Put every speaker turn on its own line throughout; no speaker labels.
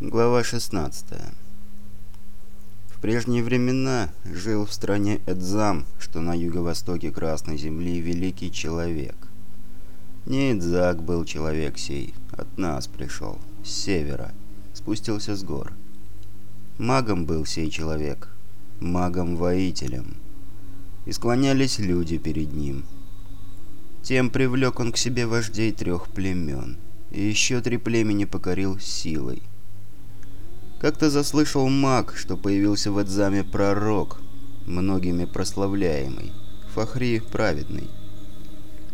Глава 16 В прежние времена жил в стране Эдзам, что на юго-востоке Красной Земли, великий человек. Не Эдзак был человек сей, от нас пришел, с севера, спустился с гор. Магом был сей человек, магом-воителем. И склонялись люди перед ним. Тем привлек он к себе вождей трех племен — и еще три племени покорил силой. Как-то заслышал маг, что появился в Эдзаме пророк, многими прославляемый, Фахри праведный.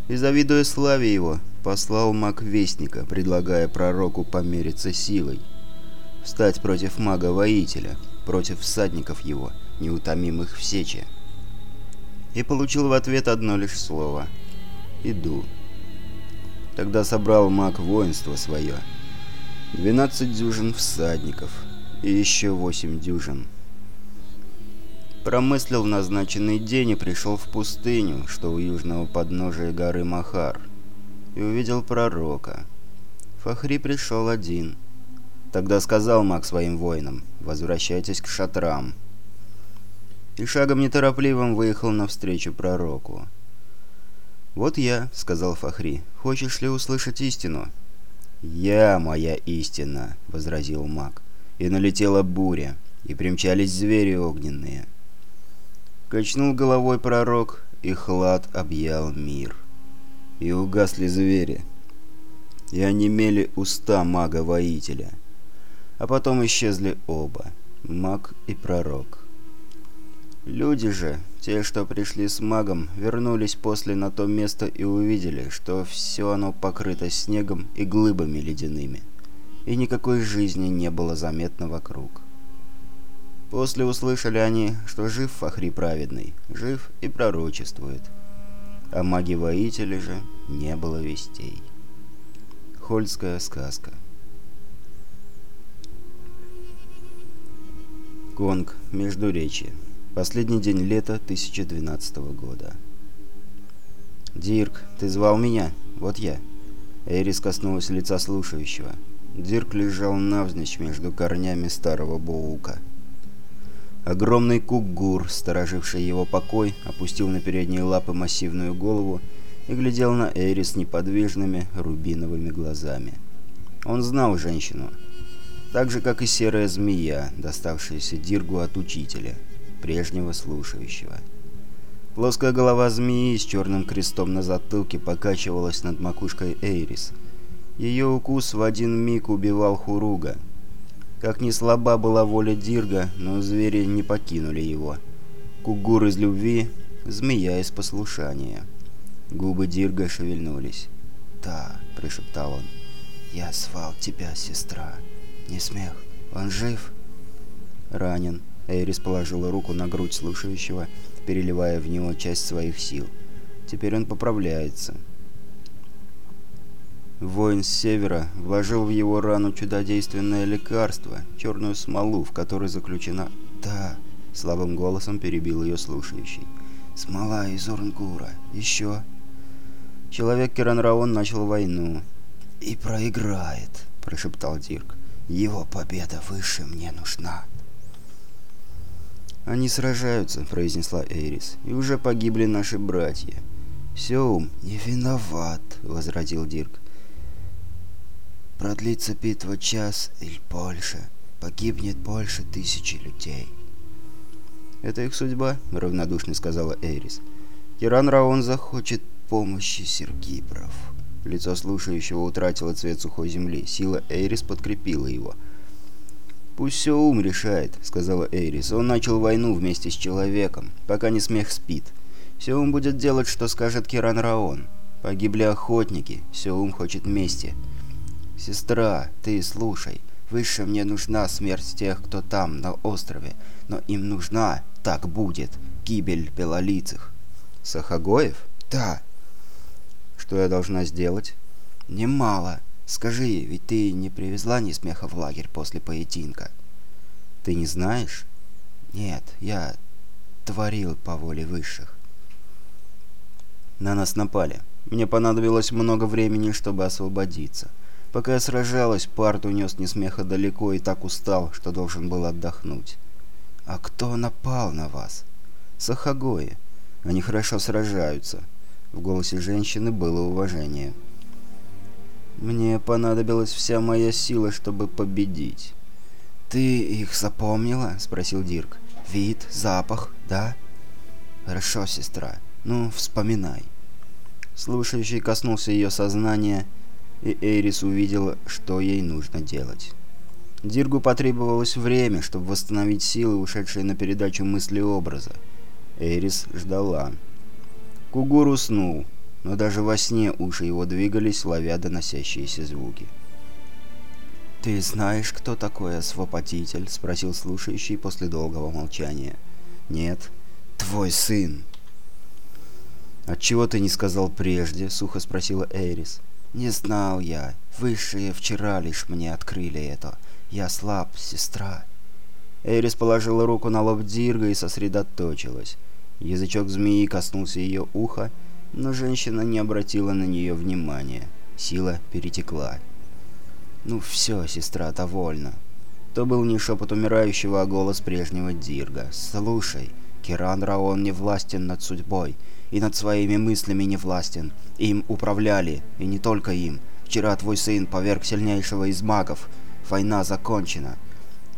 И завидуя славе его, послал маг Вестника, предлагая пророку помериться силой, встать против мага-воителя, против всадников его, неутомимых в сече. И получил в ответ одно лишь слово «Иду». Тогда собрал маг воинство свое. Двенадцать дюжин всадников и еще восемь дюжин. Промыслил назначенный день и пришел в пустыню, что у южного подножия горы Махар, и увидел пророка. Фахри пришел один. Тогда сказал маг своим воинам, «Возвращайтесь к шатрам». И шагом неторопливым выехал навстречу пророку. «Вот я», — сказал Фахри. «Хочешь ли услышать истину?» «Я моя истина», — возразил маг. И налетела буря, и примчались звери огненные. Качнул головой пророк, и хлад объял мир. И угасли звери, и онемели уста мага-воителя. А потом исчезли оба, маг и пророк. Люди же, те, что пришли с магом, вернулись после на то место и увидели, что все оно покрыто снегом и глыбами ледяными, и никакой жизни не было заметно вокруг. После услышали они, что жив Фахри праведный, жив и пророчествует. О маге-воителе же не было вестей. Хольская сказка Конг, Междуречье Последний день лета 2012 года. «Дирк, ты звал меня? Вот я». Эрис коснулась лица слушающего. Дирк лежал навзничь между корнями старого боука. Огромный кугур, стороживший его покой, опустил на передние лапы массивную голову и глядел на Эрис неподвижными рубиновыми глазами. Он знал женщину, так же, как и серая змея, доставшаяся Диргу от учителя прежнего слушающего. Плоская голова змеи с черным крестом на затылке покачивалась над макушкой Эйрис. Ее укус в один миг убивал Хуруга. Как ни слаба была воля Дирга, но звери не покинули его. Кугур из любви, змея из послушания. Губы Дирга шевельнулись. «Да», — прошептал он, — «я звал тебя, сестра. Не смех. Он жив?» «Ранен», Эрис положила руку на грудь слушающего, переливая в него часть своих сил. Теперь он поправляется. Воин с севера вложил в его рану чудодейственное лекарство, черную смолу, в которой заключена... «Да», — слабым голосом перебил ее слушающий. «Смола из Орнгура. Еще...» Человек Керанраон начал войну. «И проиграет», — прошептал Дирк. «Его победа выше мне нужна». «Они сражаются», — произнесла Эрис, — «и уже погибли наши братья». «Сеум не виноват», — возразил Дирк. «Продлится битва час или больше. Погибнет больше тысячи людей». «Это их судьба», — равнодушно сказала Эрис. «Киран Раон захочет помощи Сергибров». Лицо слушающего утратило цвет сухой земли. Сила Эрис подкрепила его — «Пусть все ум решает», — сказала Эйрис. «Он начал войну вместе с человеком, пока не смех спит. Все ум будет делать, что скажет Киран Раон. Погибли охотники, все ум хочет мести. Сестра, ты слушай. Выше мне нужна смерть тех, кто там, на острове. Но им нужна, так будет, гибель белолицых». «Сахагоев?» «Да». «Что я должна сделать?» «Немало. Скажи, ведь ты не привезла ни смеха в лагерь после поединка? Ты не знаешь? Нет, я творил по воле высших. На нас напали. Мне понадобилось много времени, чтобы освободиться. Пока сражалась, парт унес несмеха далеко и так устал, что должен был отдохнуть. А кто напал на вас? Сахагои. Они хорошо сражаются. В голосе женщины было уважение. Мне понадобилась вся моя сила, чтобы победить. «Ты их запомнила?» — спросил Дирк. «Вид, запах, да?» «Хорошо, сестра. Ну, вспоминай». Слушающий коснулся ее сознания и Эйрис увидела, что ей нужно делать. Диргу потребовалось время, чтобы восстановить силы, ушедшие на передачу мысли-образа. Эйрис ждала. Кугур уснул, но даже во сне уши его двигались, ловя доносящиеся звуки. «Ты знаешь, кто такой освободитель?» — спросил слушающий после долгого молчания. «Нет. Твой сын». «Отчего ты не сказал прежде?» — сухо спросила Эйрис. «Не знал я. Высшие вчера лишь мне открыли это. Я слаб, сестра». Эрис положила руку на лоб Дирга и сосредоточилась. Язычок змеи коснулся ее уха, но женщина не обратила на нее внимания. Сила перетекла. «Ну все, сестра, довольно». То был не шепот умирающего, а голос прежнего Дирга. «Слушай, Киран Раон не властен над судьбой и над своими мыслями не властен. Им управляли, и не только им. Вчера твой сын поверг сильнейшего из магов. Война закончена.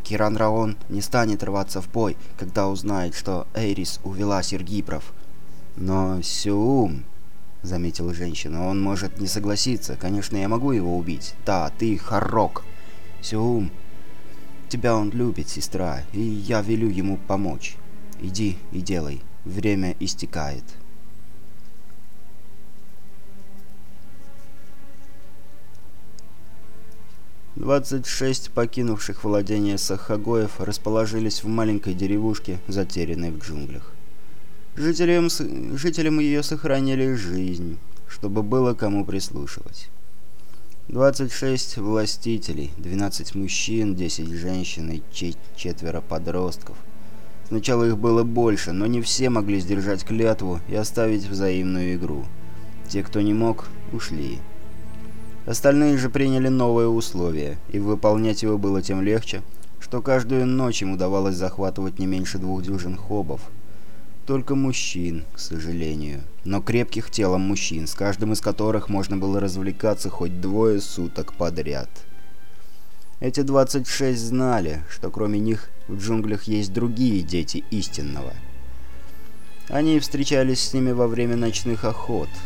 Киран Раон не станет рваться в бой, когда узнает, что Эйрис увела Сергипров. Но Сюум... — заметила женщина. «Он может не согласиться. Конечно, я могу его убить. Да, ты Харрок. Сюум, тебя он любит, сестра, и я велю ему помочь. Иди и делай. Время истекает». 26 покинувших владения Сахагоев расположились в маленькой деревушке, затерянной в джунглях. Жителям, жителям ее сохранили жизнь, чтобы было кому прислушивать. 26 властителей, 12 мужчин, 10 женщин и четверо подростков. Сначала их было больше, но не все могли сдержать клятву и оставить взаимную игру. Те, кто не мог, ушли. Остальные же приняли новое условие, и выполнять его было тем легче, что каждую ночь им удавалось захватывать не меньше двух дюжин хобов. Только мужчин, к сожалению. Но крепких телом мужчин, с каждым из которых можно было развлекаться хоть двое суток подряд. Эти 26 знали, что кроме них в джунглях есть другие дети истинного. Они встречались с ними во время ночных охот –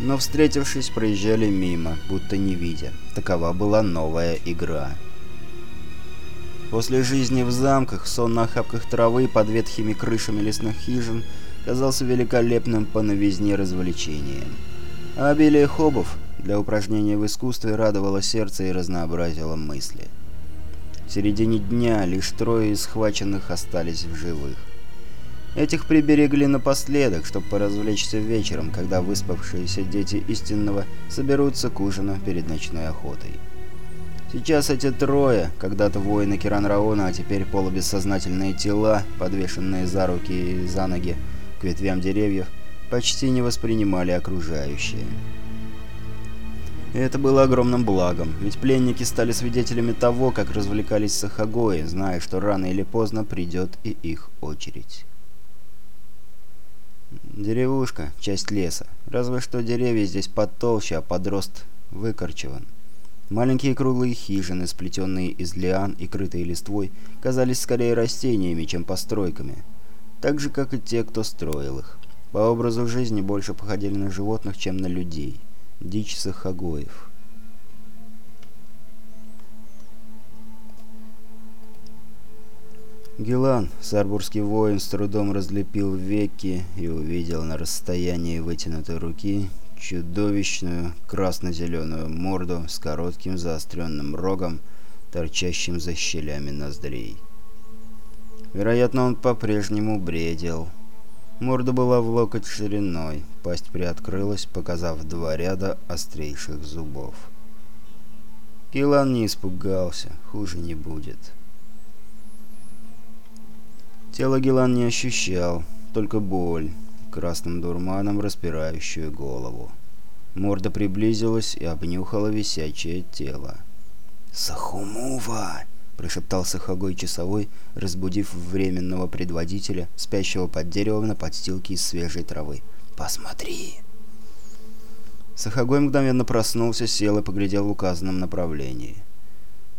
но, встретившись, проезжали мимо, будто не видя. Такова была новая игра. После жизни в замках, сон на охапках травы под ветхими крышами лесных хижин казался великолепным по новизне развлечением. А обилие хобов для упражнения в искусстве радовало сердце и разнообразило мысли. В середине дня лишь трое из схваченных остались в живых. Этих приберегли напоследок, чтобы поразвлечься вечером, когда выспавшиеся дети истинного соберутся к ужину перед ночной охотой. Сейчас эти трое, когда-то воины Киранраона, а теперь полубессознательные тела, подвешенные за руки и за ноги к ветвям деревьев, почти не воспринимали окружающее. И это было огромным благом, ведь пленники стали свидетелями того, как развлекались сахагои, зная, что рано или поздно придет и их очередь. Деревушка, часть леса. Разве что деревья здесь подтолще, а подрост выкорчеван. Маленькие круглые хижины, сплетенные из лиан и крытые листвой, казались скорее растениями, чем постройками. Так же, как и те, кто строил их. По образу жизни больше походили на животных, чем на людей. Дичь сахагоев. Гелан, сарбурский воин, с трудом разлепил веки и увидел на расстоянии вытянутой руки чудовищную красно-зеленую морду с коротким заостренным рогом, торчащим за щелями ноздрей. Вероятно, он по-прежнему бредил. Морда была в локоть шириной, пасть приоткрылась, показав два ряда острейших зубов. Килан не испугался, хуже не будет. Тело Гелан не ощущал, только боль, красным дурманом распирающую голову. Морда приблизилась и обнюхала висячее тело. «Сахумува!» — прошептал Сахагой часовой, разбудив временного предводителя, спящего под деревом на подстилке из свежей травы. «Посмотри!» Сахагой мгновенно проснулся, сел и поглядел в указанном направлении.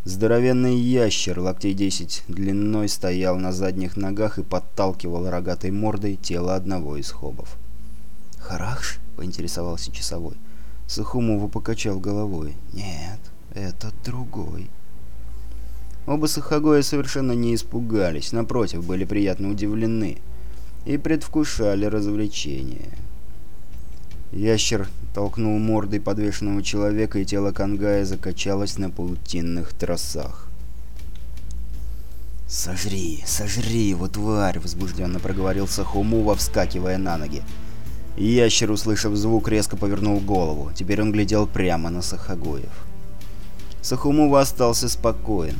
Здоровенный ящер, локтей десять длиной, стоял на задних ногах и подталкивал рогатой мордой тело одного из хобов. «Харахш?» — поинтересовался часовой. Сахумова покачал головой. «Нет, это другой». Оба Сахагоя совершенно не испугались, напротив, были приятно удивлены и предвкушали развлечения. Ящер толкнул мордой подвешенного человека, и тело Кангая закачалось на паутинных тросах. «Сожри, сожри его, тварь!» — возбужденно проговорил Сахумува, вскакивая на ноги. Ящер, услышав звук, резко повернул голову. Теперь он глядел прямо на Сахагоев. Сахумува остался спокоен.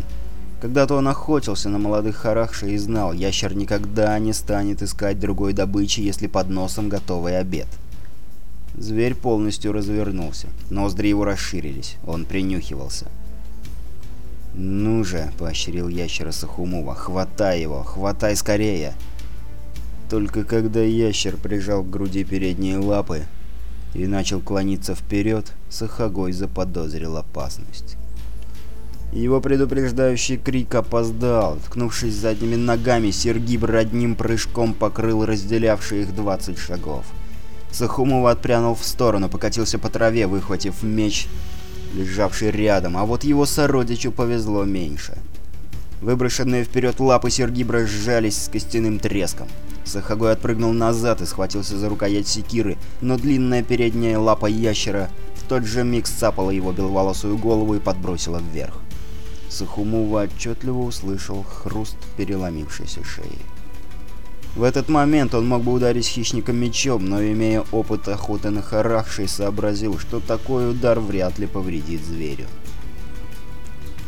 Когда-то он охотился на молодых харахши и знал, ящер никогда не станет искать другой добычи, если под носом готовый обед. Зверь полностью развернулся. Ноздри его расширились. Он принюхивался. «Ну же!» — поощрил ящера Сахумува. «Хватай его! Хватай скорее!» Только когда ящер прижал к груди передние лапы и начал клониться вперед, Сахагой заподозрил опасность. Его предупреждающий крик опоздал. Ткнувшись задними ногами, Сергибр одним прыжком покрыл разделявшие их 20 шагов. Сахумова отпрянул в сторону, покатился по траве, выхватив меч, лежавший рядом, а вот его сородичу повезло меньше. Выброшенные вперед лапы Сергибра сжались с костяным треском. Сахагой отпрыгнул назад и схватился за рукоять секиры, но длинная передняя лапа ящера в тот же миг сцапала его беловолосую голову и подбросила вверх. Сахумува отчетливо услышал хруст переломившейся шеи. В этот момент он мог бы ударить хищника мечом, но, имея опыт охоты на харахшей, сообразил, что такой удар вряд ли повредит зверю.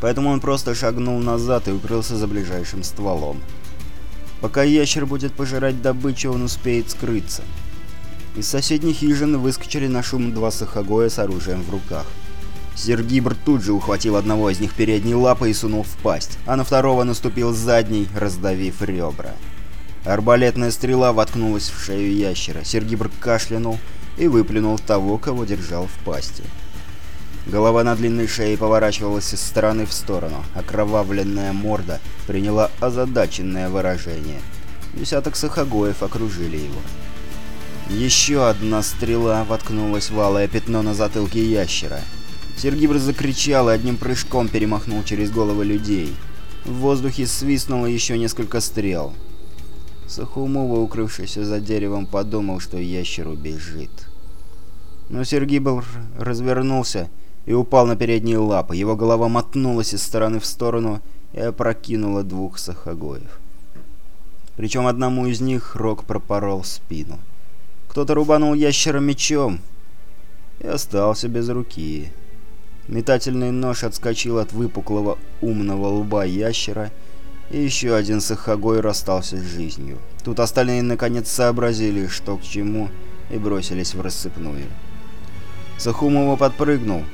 Поэтому он просто шагнул назад и укрылся за ближайшим стволом. Пока ящер будет пожирать добычу, он успеет скрыться. Из соседних хижин выскочили на шум два сахагоя с оружием в руках. Сергибр тут же ухватил одного из них передней лапой и сунул в пасть, а на второго наступил задний, раздавив ребра. Арбалетная стрела воткнулась в шею ящера. Сергибр кашлянул и выплюнул того, кого держал в пасти. Голова на длинной шее поворачивалась из стороны в сторону. Окровавленная морда приняла озадаченное выражение. Десяток сахагоев окружили его. Еще одна стрела воткнулась в алое пятно на затылке ящера. Сергибр закричал и одним прыжком перемахнул через головы людей. В воздухе свистнуло еще несколько стрел. Сахумова, укрывшийся за деревом, подумал, что ящер убежит. Но Сергибр развернулся и упал на передние лапы. Его голова мотнулась из стороны в сторону и опрокинула двух сахагоев. Причем одному из них Рок пропорол спину. Кто-то рубанул ящера мечом и остался без руки. Метательный нож отскочил от выпуклого умного лба ящера, и еще один сахагой расстался с жизнью. Тут остальные наконец сообразили, что к чему, и бросились в рассыпную. Сахумова подпрыгнул,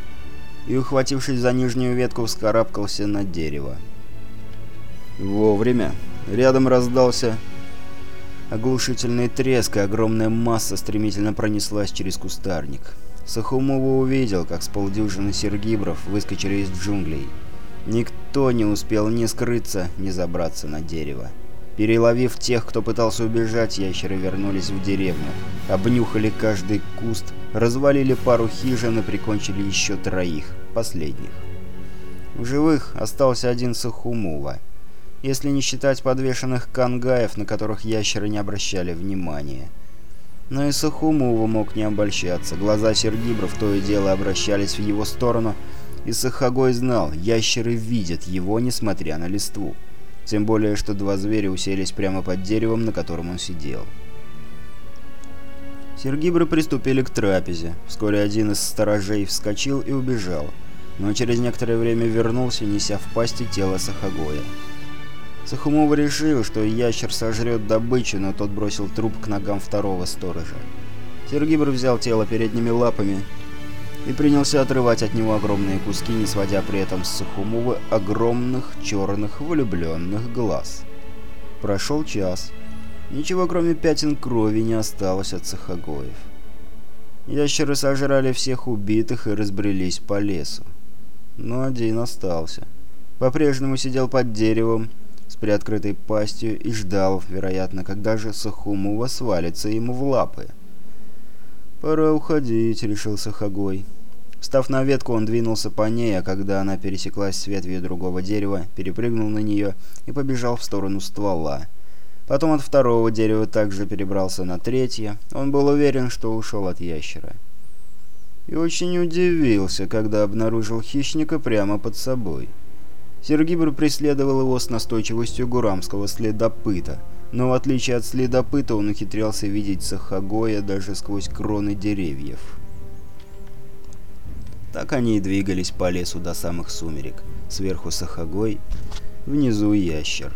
и, ухватившись за нижнюю ветку, вскарабкался на дерево. Вовремя. Рядом раздался оглушительный треск, и огромная масса стремительно пронеслась через кустарник. Сахумова увидел, как с полдюжины сергибров выскочили из джунглей. Никто не успел ни скрыться, ни забраться на дерево. Переловив тех, кто пытался убежать, ящеры вернулись в деревню, обнюхали каждый куст, развалили пару хижин и прикончили еще троих, последних. В живых остался один Сахумува, если не считать подвешенных кангаев, на которых ящеры не обращали внимания. Но и Сахумува мог не обольщаться, глаза Сергибров то и дело обращались в его сторону, и Сахагой знал, ящеры видят его, несмотря на листву. Тем более, что два зверя уселись прямо под деревом, на котором он сидел. Сергибры приступили к трапезе. Вскоре один из сторожей вскочил и убежал, но через некоторое время вернулся, неся в пасти тело Сахагоя. Сахумова решил, что ящер сожрет добычу, но тот бросил труп к ногам второго сторожа. Сергибр взял тело передними лапами и принялся отрывать от него огромные куски, не сводя при этом с Сухумова огромных черных влюбленных глаз. Прошел час. Ничего кроме пятен крови не осталось от Сахагоев. Ящеры сожрали всех убитых и разбрелись по лесу. Но один остался. По-прежнему сидел под деревом с приоткрытой пастью и ждал, вероятно, когда же Сахумова свалится ему в лапы. «Пора уходить», — решил Сахагой. Встав на ветку, он двинулся по ней, а когда она пересеклась с ветвью другого дерева, перепрыгнул на нее и побежал в сторону ствола. Потом от второго дерева также перебрался на третье. Он был уверен, что ушел от ящера. И очень удивился, когда обнаружил хищника прямо под собой. Сергибр преследовал его с настойчивостью гурамского следопыта, но в отличие от следопыта он ухитрялся видеть Сахагоя даже сквозь кроны деревьев. Так они и двигались по лесу до самых сумерек. Сверху Сахагой, внизу ящер.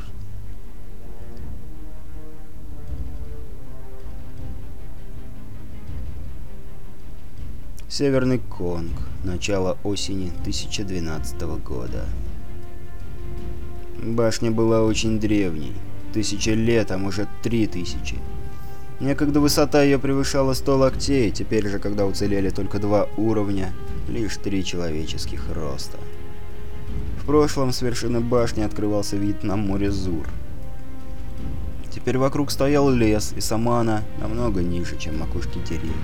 Северный Конг. Начало осени 1012 года. Башня была очень древней. Тысячи лет, а может три тысячи. Некогда высота ее превышала 100 локтей, теперь же, когда уцелели только два уровня, лишь три человеческих роста. В прошлом с вершины башни открывался вид на море Зур. Теперь вокруг стоял лес, и сама она намного ниже, чем макушки деревьев.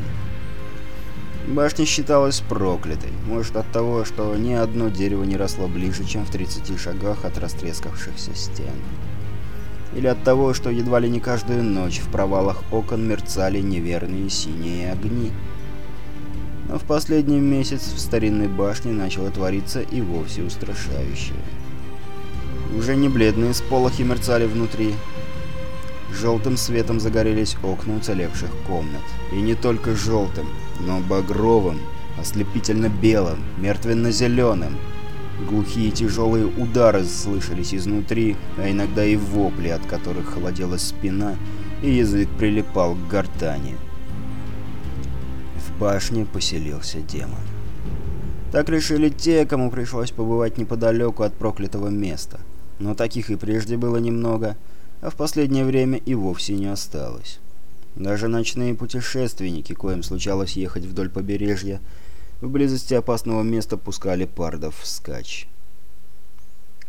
Башня считалась проклятой, может от того, что ни одно дерево не росло ближе, чем в 30 шагах от растрескавшихся стен. Или от того, что едва ли не каждую ночь в провалах окон мерцали неверные синие огни. Но в последний месяц в старинной башне начало твориться и вовсе устрашающее. Уже не бледные сполохи мерцали внутри. Желтым светом загорелись окна уцелевших комнат. И не только желтым, но багровым, ослепительно-белым, мертвенно-зеленым. Глухие тяжелые удары слышались изнутри, а иногда и вопли, от которых холодела спина, и язык прилипал к гортани. В башне поселился демон. Так решили те, кому пришлось побывать неподалеку от проклятого места. Но таких и прежде было немного, а в последнее время и вовсе не осталось. Даже ночные путешественники, коим случалось ехать вдоль побережья, в близости опасного места пускали пардов вскачь.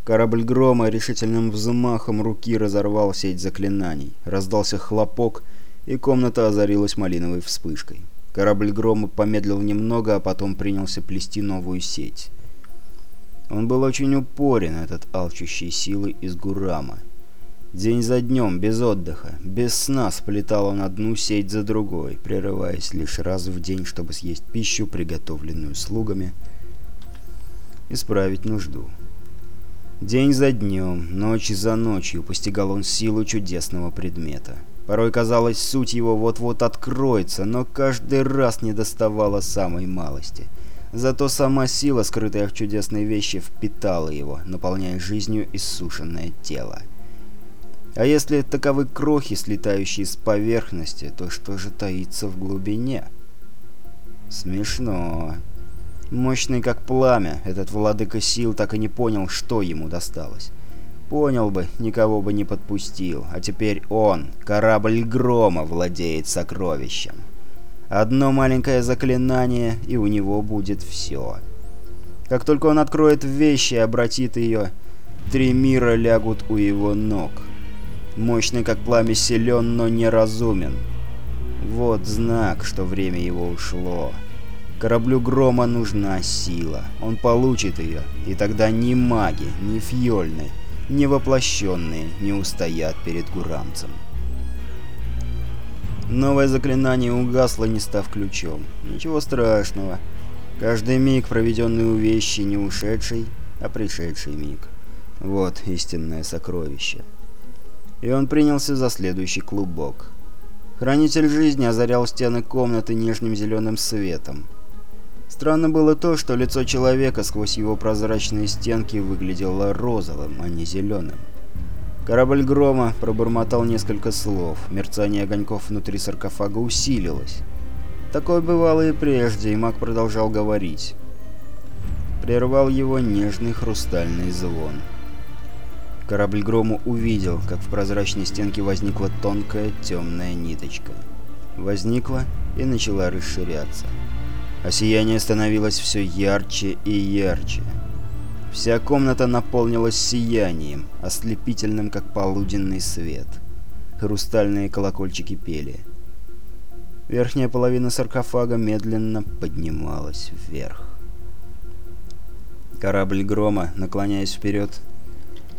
Корабль грома решительным взмахом руки разорвал сеть заклинаний. Раздался хлопок, и комната озарилась малиновой вспышкой. Корабль грома помедлил немного, а потом принялся плести новую сеть. Он был очень упорен, этот алчущий силы из Гурама. День за днем, без отдыха, без сна сплетал он одну сеть за другой, прерываясь лишь раз в день, чтобы съесть пищу, приготовленную слугами, исправить нужду. День за днем, ночь за ночью постигал он силу чудесного предмета. Порой казалось, суть его вот-вот откроется, но каждый раз не доставало самой малости. Зато сама сила, скрытая в чудесной вещи, впитала его, наполняя жизнью иссушенное тело. А если таковы крохи, слетающие с поверхности, то что же таится в глубине? Смешно. Мощный как пламя, этот владыка сил так и не понял, что ему досталось. Понял бы, никого бы не подпустил, а теперь он, корабль грома, владеет сокровищем. Одно маленькое заклинание, и у него будет все. Как только он откроет вещи и обратит ее, три мира лягут у его ног. Мощный как пламя силен, но неразумен. Вот знак, что время его ушло. Кораблю Грома нужна сила. Он получит ее, и тогда ни маги, ни фьольны, ни воплощенные не устоят перед гурамцем. Новое заклинание угасло, не став ключом. Ничего страшного. Каждый миг, проведенный у вещи, не ушедший, а пришедший миг. Вот истинное сокровище и он принялся за следующий клубок. Хранитель жизни озарял стены комнаты нежным зеленым светом. Странно было то, что лицо человека сквозь его прозрачные стенки выглядело розовым, а не зеленым. Корабль Грома пробормотал несколько слов, мерцание огоньков внутри саркофага усилилось. Такое бывало и прежде, и маг продолжал говорить. Прервал его нежный хрустальный звон. Корабль Грома увидел, как в прозрачной стенке возникла тонкая темная ниточка. Возникла и начала расширяться. А сияние становилось все ярче и ярче. Вся комната наполнилась сиянием, ослепительным, как полуденный свет. Хрустальные колокольчики пели. Верхняя половина саркофага медленно поднималась вверх. Корабль Грома, наклоняясь вперед,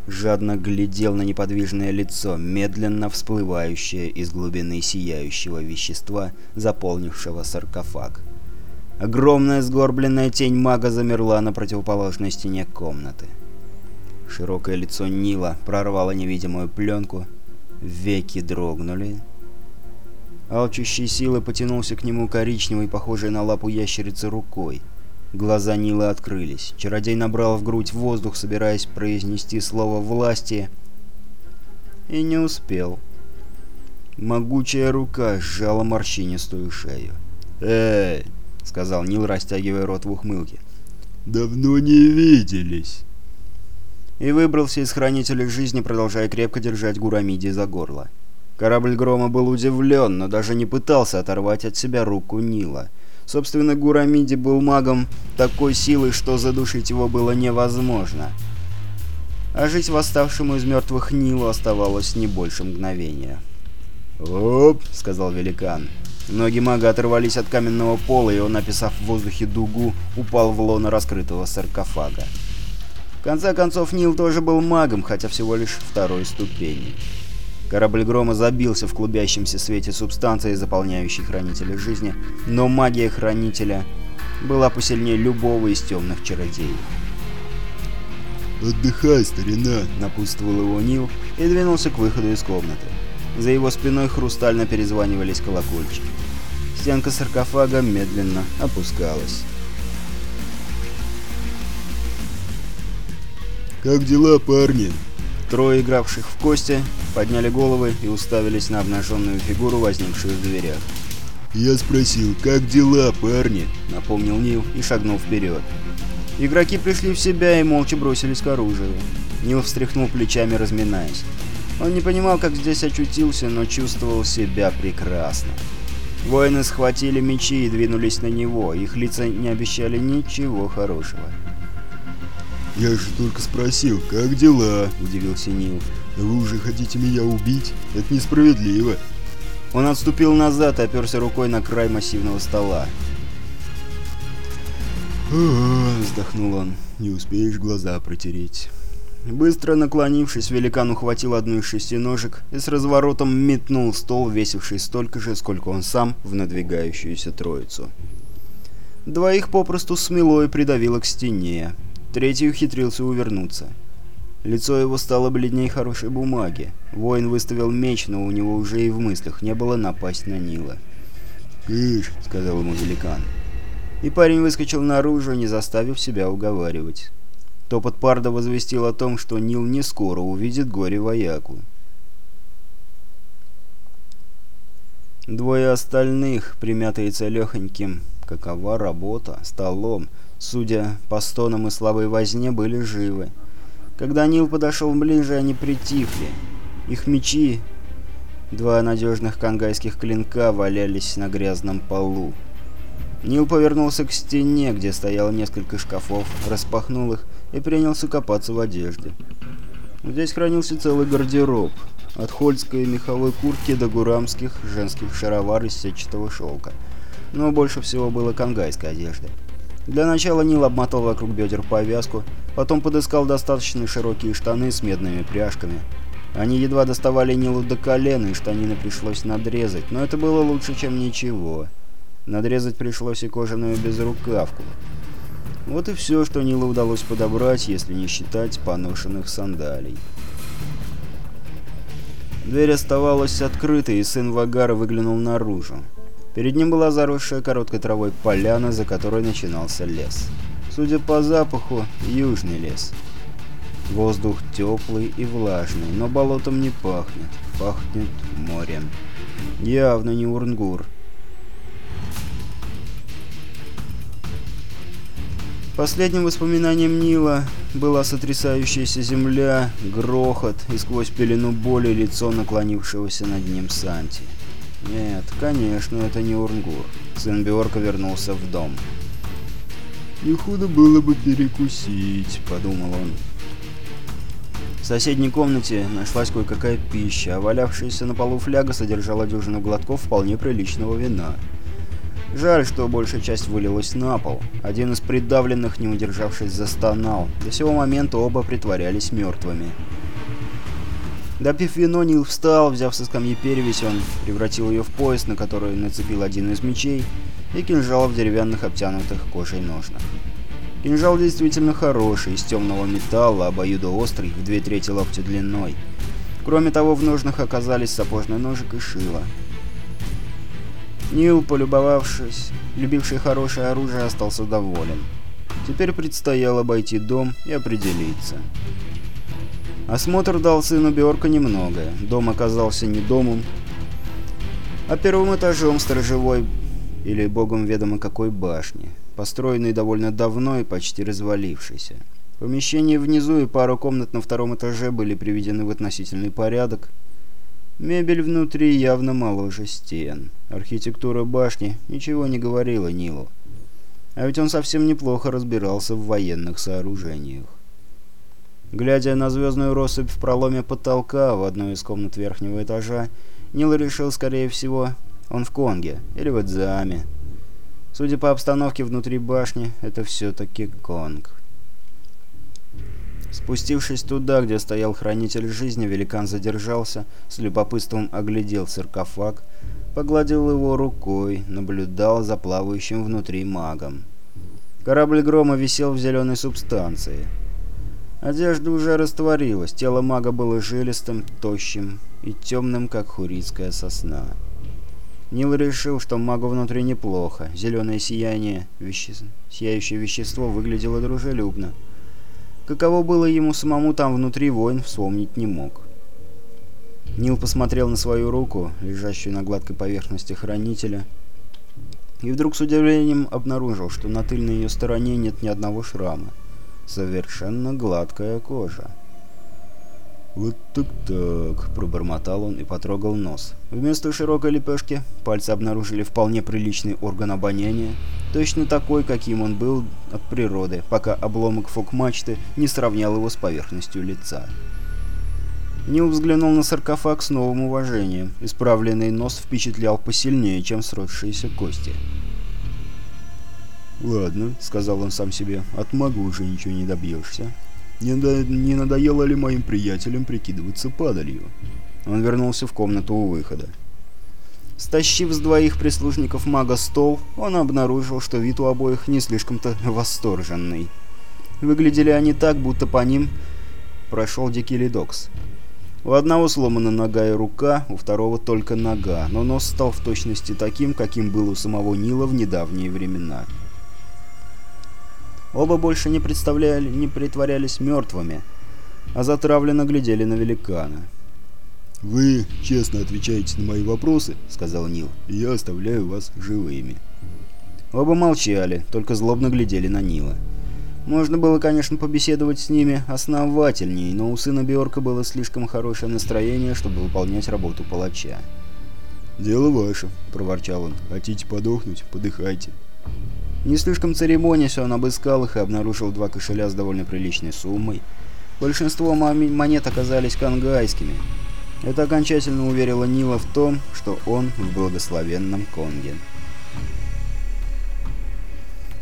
жадно глядел на неподвижное лицо, медленно всплывающее из глубины сияющего вещества, заполнившего саркофаг. Огромная сгорбленная тень мага замерла на противоположной стене комнаты. Широкое лицо Нила прорвало невидимую пленку, веки дрогнули. Алчущей силы потянулся к нему коричневый, похожий на лапу ящерицы, рукой. Глаза Нила открылись. Чародей набрал в грудь воздух, собираясь произнести слово «власти», и не успел. Могучая рука сжала морщинистую шею. «Эй!» — сказал Нил, растягивая рот в ухмылке. «Давно не виделись!» И выбрался из Хранителя Жизни, продолжая крепко держать Гурамиди за горло. Корабль Грома был удивлен, но даже не пытался оторвать от себя руку Нила. Собственно, Гурамиди был магом такой силы, что задушить его было невозможно. А жить восставшему из мертвых Нилу оставалось не больше мгновения. «Оп!» — сказал великан. Ноги мага оторвались от каменного пола, и он, написав в воздухе дугу, упал в лоно раскрытого саркофага. В конце концов, Нил тоже был магом, хотя всего лишь второй ступени. Корабль Грома забился в клубящемся свете субстанции, заполняющей Хранителя жизни, но магия Хранителя была посильнее любого из темных чародеев.
«Отдыхай, старина!»
— напутствовал его Нил и двинулся к выходу из комнаты. За его спиной хрустально перезванивались колокольчики. Стенка саркофага медленно опускалась.
«Как дела, парни?»
Трое игравших в кости подняли головы и уставились на обнаженную фигуру, возникшую в дверях.
«Я спросил, как дела, парни?»
— напомнил Нил и шагнул вперед. Игроки пришли в себя и молча бросились к оружию. Нил встряхнул плечами, разминаясь. Он не понимал, как здесь очутился, но чувствовал себя прекрасно. Воины схватили мечи и двинулись на него. Их лица не обещали ничего хорошего.
«Я же только спросил, как дела?»
– удивился Нил.
«Вы уже хотите меня убить? Это несправедливо!»
Он отступил назад и оперся рукой на край массивного стола.
«А-а-а!» – вздохнул он. «Не успеешь глаза протереть».
Быстро наклонившись, великан ухватил одну из шести ножек и с разворотом метнул стол, весивший столько же, сколько он сам, в надвигающуюся троицу. Двоих попросту смело и придавило к стене. Третий ухитрился увернуться. Лицо его стало бледней хорошей бумаги. Воин выставил меч, но у него уже и в мыслях не было напасть на Нила.
«Кыш!»
— сказал ему великан. И парень выскочил наружу, не заставив себя уговаривать. Топот Парда возвестил о том, что Нил не скоро увидит горе-вояку. Двое остальных, примятые целехоньким, какова работа, столом, судя по стонам и слабой возне, были живы. Когда Нил подошел ближе, они притихли. Их мечи, два надежных кангайских клинка, валялись на грязном полу. Нил повернулся к стене, где стояло несколько шкафов, распахнул их и принялся копаться в одежде. Здесь хранился целый гардероб, от хольской меховой куртки до гурамских женских шаровар из сетчатого шелка. Но больше всего было кангайской одежды. Для начала Нил обмотал вокруг бедер повязку, потом подыскал достаточно широкие штаны с медными пряжками. Они едва доставали Нилу до колена, и штанины пришлось надрезать, но это было лучше, чем ничего. Надрезать пришлось и кожаную безрукавку. Вот и все, что Нилу удалось подобрать, если не считать поношенных сандалий. Дверь оставалась открытой, и сын Вагара выглянул наружу. Перед ним была заросшая короткой травой поляна, за которой начинался лес. Судя по запаху, южный лес. Воздух теплый и влажный, но болотом не пахнет. Пахнет морем. Явно не Урнгур. Последним воспоминанием Нила была сотрясающаяся земля, грохот и сквозь пелену боли лицо наклонившегося над ним Санти. Нет, конечно, это не Урнгур. Сын Биорка вернулся в дом.
«Не худо было бы перекусить», — подумал он.
В соседней комнате нашлась кое-какая пища, а валявшаяся на полу фляга содержала дюжину глотков вполне приличного вина. Жаль, что большая часть вылилась на пол. Один из придавленных, не удержавшись, застонал. До сего момента оба притворялись мертвыми. Допив вино, Нил встал, взяв со скамьи перевесь, он превратил ее в пояс, на который нацепил один из мечей, и кинжал в деревянных обтянутых кожей ножнах. Кинжал действительно хороший, из темного металла, обоюдоострый, в две трети локтя длиной. Кроме того, в ножнах оказались сапожный ножик и шило. Нил, полюбовавшись, любивший хорошее оружие, остался доволен. Теперь предстояло обойти дом и определиться. Осмотр дал сыну Бьорка немного. Дом оказался не домом, а первым этажом сторожевой или богом ведомо какой башни, построенной довольно давно и почти развалившейся. Помещения внизу и пару комнат на втором этаже были приведены в относительный порядок, Мебель внутри явно моложе стен. Архитектура башни ничего не говорила Нилу. А ведь он совсем неплохо разбирался в военных сооружениях. Глядя на звездную россыпь в проломе потолка в одной из комнат верхнего этажа, Нил решил, скорее всего, он в Конге или в Эдзаме. Судя по обстановке внутри башни, это все-таки Конг. Спустившись туда, где стоял хранитель жизни, великан задержался, с любопытством оглядел саркофаг, погладил его рукой, наблюдал за плавающим внутри магом. Корабль грома висел в зеленой субстанции. Одежда уже растворилась, тело мага было жилистым, тощим и темным, как хурицкая сосна. Нил решил, что магу внутри неплохо. Зеленое сияние, веще... сияющее вещество выглядело дружелюбно. Каково было ему самому там внутри, воин вспомнить не мог. Нил посмотрел на свою руку, лежащую на гладкой поверхности хранителя, и вдруг с удивлением обнаружил, что на тыльной ее стороне нет ни одного шрама. Совершенно гладкая кожа.
«Вот так-так», — пробормотал он и потрогал нос.
Вместо широкой лепешки пальцы обнаружили вполне приличный орган обоняния, точно такой, каким он был от природы, пока обломок фок-мачты не сравнял его с поверхностью лица. Нил взглянул на саркофаг с новым уважением. Исправленный нос впечатлял посильнее, чем сросшиеся кости.
«Ладно», — сказал он сам себе, — «от магу уже ничего не добьешься. Не, надо... не надоело ли моим приятелям прикидываться падалью?»
Он вернулся в комнату у выхода. Стащив с двоих прислужников мага стол, он обнаружил, что вид у обоих не слишком-то восторженный. Выглядели они так, будто по ним прошел дикий ледокс. У одного сломана нога и рука, у второго только нога, но нос стал в точности таким, каким был у самого Нила в недавние времена. Оба больше не представляли, не притворялись мертвыми, а затравленно глядели на великана.
«Вы честно отвечаете на мои вопросы», — сказал Нил, — «и я оставляю вас живыми».
Оба молчали, только злобно глядели на Нила. Можно было, конечно, побеседовать с ними основательней, но у сына Бьорка было слишком хорошее настроение, чтобы выполнять работу палача.
«Дело ваше», — проворчал он. «Хотите подохнуть? Подыхайте».
Не слишком церемонясь, он обыскал их и обнаружил два кошеля с довольно приличной суммой. Большинство монет оказались конгайскими. Это окончательно уверило Нила в том, что он в благословенном Конге.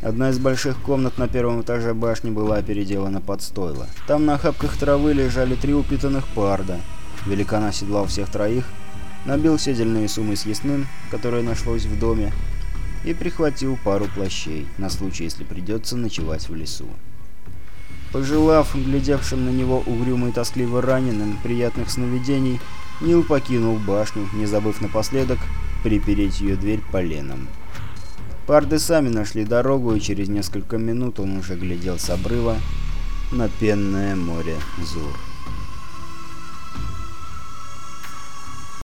Одна из больших комнат на первом этаже башни была переделана под стойло. Там на охапках травы лежали три упитанных парда. Великан оседлал всех троих, набил седельные суммы с ясным, которое нашлось в доме, и прихватил пару плащей, на случай, если придется ночевать в лесу. Пожелав глядевшим на него угрюмо и тоскливо раненым приятных сновидений, Нил покинул башню, не забыв напоследок припереть ее дверь поленом. Парды сами нашли дорогу, и через несколько минут он уже глядел с обрыва на пенное море Зур.